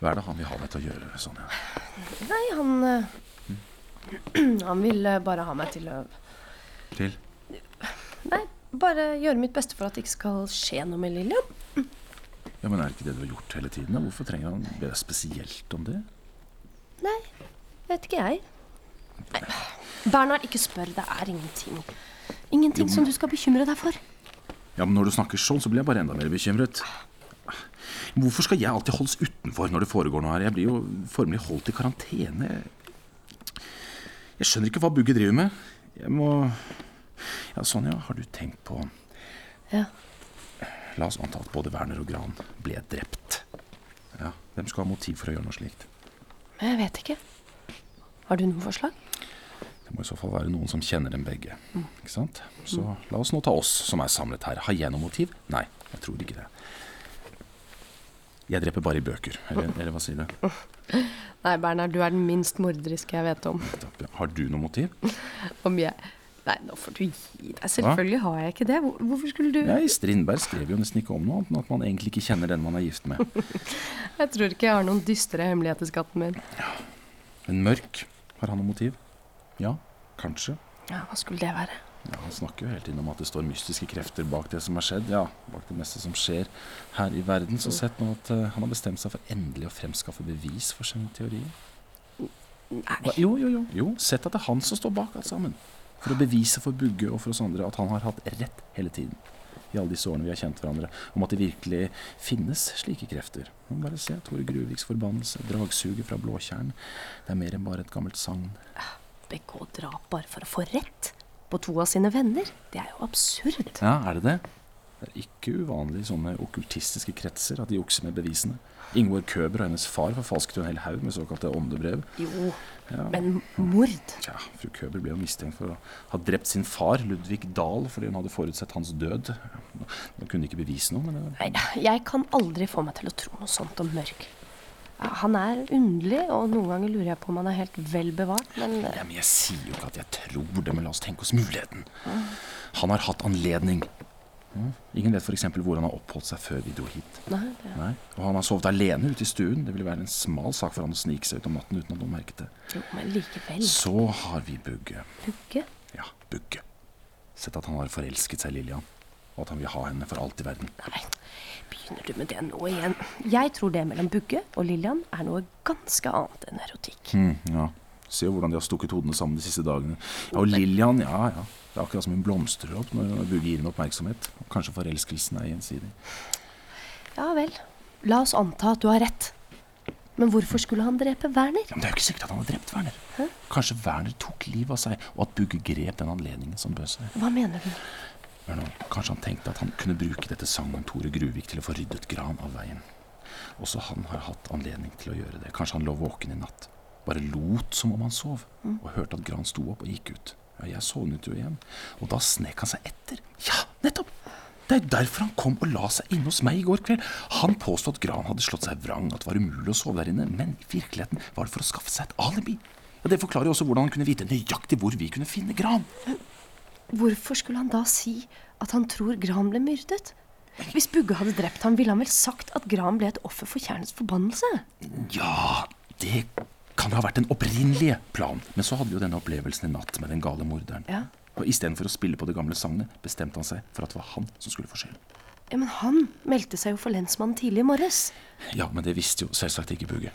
Hva er det han vil ha deg til å gjøre, Sonja? Nei, han eh, Han vil bare ha meg til å Til? Nei, bare gjøre mitt beste for at det ikke skal skje noe med Lillian. Ja, Men er det ikke det du har gjort hele tiden? da? Hvorfor trenger han be deg spesielt om det? Nei, vet ikke jeg. Nei. Bernhard, ikke spør. Det er ingenting. Ingenting som du skal bekymre deg for. Ja, men Når du snakker sånn, så blir jeg bare enda mer bekymret. Hvorfor skal jeg alltid holdes utenfor når det foregår noe her? Jeg blir jo formelig holdt i karantene. Jeg skjønner ikke hva Bugge driver med. Jeg må Ja, Sonja, har du tenkt på Ja. La oss anta at både Werner og Gran ble drept. Ja, Hvem skal ha motiv for å gjøre noe slikt? Men jeg vet ikke. Har du noen forslag? Det må i så fall være noen som kjenner dem begge. Ikke sant? Så la oss nå ta oss som er samlet her. Har jeg noe motiv? Nei, jeg tror ikke det. Jeg dreper bare i bøker. Eller, eller hva sier du? Nei, Bernhard, du er den minst morderiske jeg vet om. Har du noe motiv? Om jeg Nei, nå får du gi deg. Selvfølgelig har jeg ikke det. Hvorfor skulle du Nei, Strindberg skrev jo nesten ikke om noe annet enn at man egentlig ikke kjenner den man er gift med. Jeg tror ikke jeg har noen dystre hemmeligheter, skatten min. Men Mørk, har han noe motiv? Ja, kanskje. Ja, Hva skulle det være? Ja, Han snakker jo hele tiden om at det står mystiske krefter bak det som har skjedd. Ja, bak det meste som skjer her i verden. Så sett nå at uh, han har bestemt seg for endelig å fremskaffe bevis for sine teorier. Nei. Jo, jo, jo. jo, sett at det er han som står bak alt sammen. For å bevise for Bugge og for oss andre at han har hatt rett hele tiden. I alle disse årene vi har kjent hverandre. Om at det virkelig finnes slike krefter. Man bare se Tore Gruviks forbannelse, dragsuget fra Blåtjern. Det er mer enn bare et gammelt sagn. Begå drap bare for å få rett på to av sine venner? Det er jo absurd. Ja, er det det? Det er ikke uvanlig i sånne okkultistiske kretser at de jukser med bevisene. Ingvor Køber og hennes far forfalsket jo en hel haug med såkalte åndebrev. Jo, Ja. men mord? Tja, fru Køber ble jo mistenkt for å ha drept sin far, Ludvig Dahl, fordi hun hadde forutsett hans død. Nå kunne ikke bevise noe, men det Nei, jeg kan aldri få meg til å tro noe sånt om Mørk. Han er underlig, og noen ganger lurer jeg på om han er helt vel bevart, men Ja, men jeg sier jo ikke at jeg tror det, men la oss tenke oss muligheten. Han har hatt anledning. Mm. Ingen vet f.eks. hvor han har oppholdt seg før vi dro hit. Nei, det, Nei. Og han har sovet alene ute i stuen. Det ville være en smal sak for han å snike seg ut om natten uten at noen merket det. jo, men likevel. Så har vi Bugge. Bugge? Ja, Bugge. Sett at han har forelsket seg i Lillian, og at han vil ha henne for alt i verden. Nei, begynner du med det nå igjen? Jeg tror det mellom Bugge og Lillian er noe ganske annet enn erotikk. Mm, ja. Se hvordan de har stukket hodene sammen de siste dagene. Ja, og Lillian, ja ja. Det er akkurat som hun blomstrer opp når Bugge gir henne oppmerksomhet. Og kanskje forelskelsen er gjensidig. Ja vel. La oss anta at du har rett. Men hvorfor skulle han drepe Werner? Ja, men det er jo ikke sikkert at han har drept Werner. Kanskje Werner tok livet av seg, og at Bugge grep den anledningen som bød seg. Hva mener du? Kanskje han tenkte at han kunne bruke dette Tore Gruvik til å få ryddet Gran av veien. Også han har hatt anledning til å gjøre det. Kanskje han lå våken i natt. Bare lot som om han sov, og hørte at Gran sto opp og gikk ut. Ja, jeg sovnet jo igjen, og da snek han seg etter. Ja, nettopp! Det er derfor han kom og la seg inne hos meg i går kveld. Han påstod at Gran hadde slått seg vrang, at det var umulig å sove der inne, men i virkeligheten var det for å skaffe seg et alibi. Ja, Det forklarer jo også hvordan han kunne vite nøyaktig hvor vi kunne finne Gran. Hvorfor skulle han da si at han tror Gran ble myrdet? Hvis Bugge hadde drept ham, ville han vel sagt at Gran ble et offer for Tjernets forbannelse? Ja, det kan ha vært den opprinnelige planen. Men så hadde vi jo denne opplevelsen i natt med den gale morderen. Ja. Og istedenfor å spille på det gamle sagnet, bestemte han seg for at det var han som skulle få skylden. Ja, Men han meldte seg jo for lensmannen tidlig i morges. Ja, men det visste jo selvsagt ikke Bugge.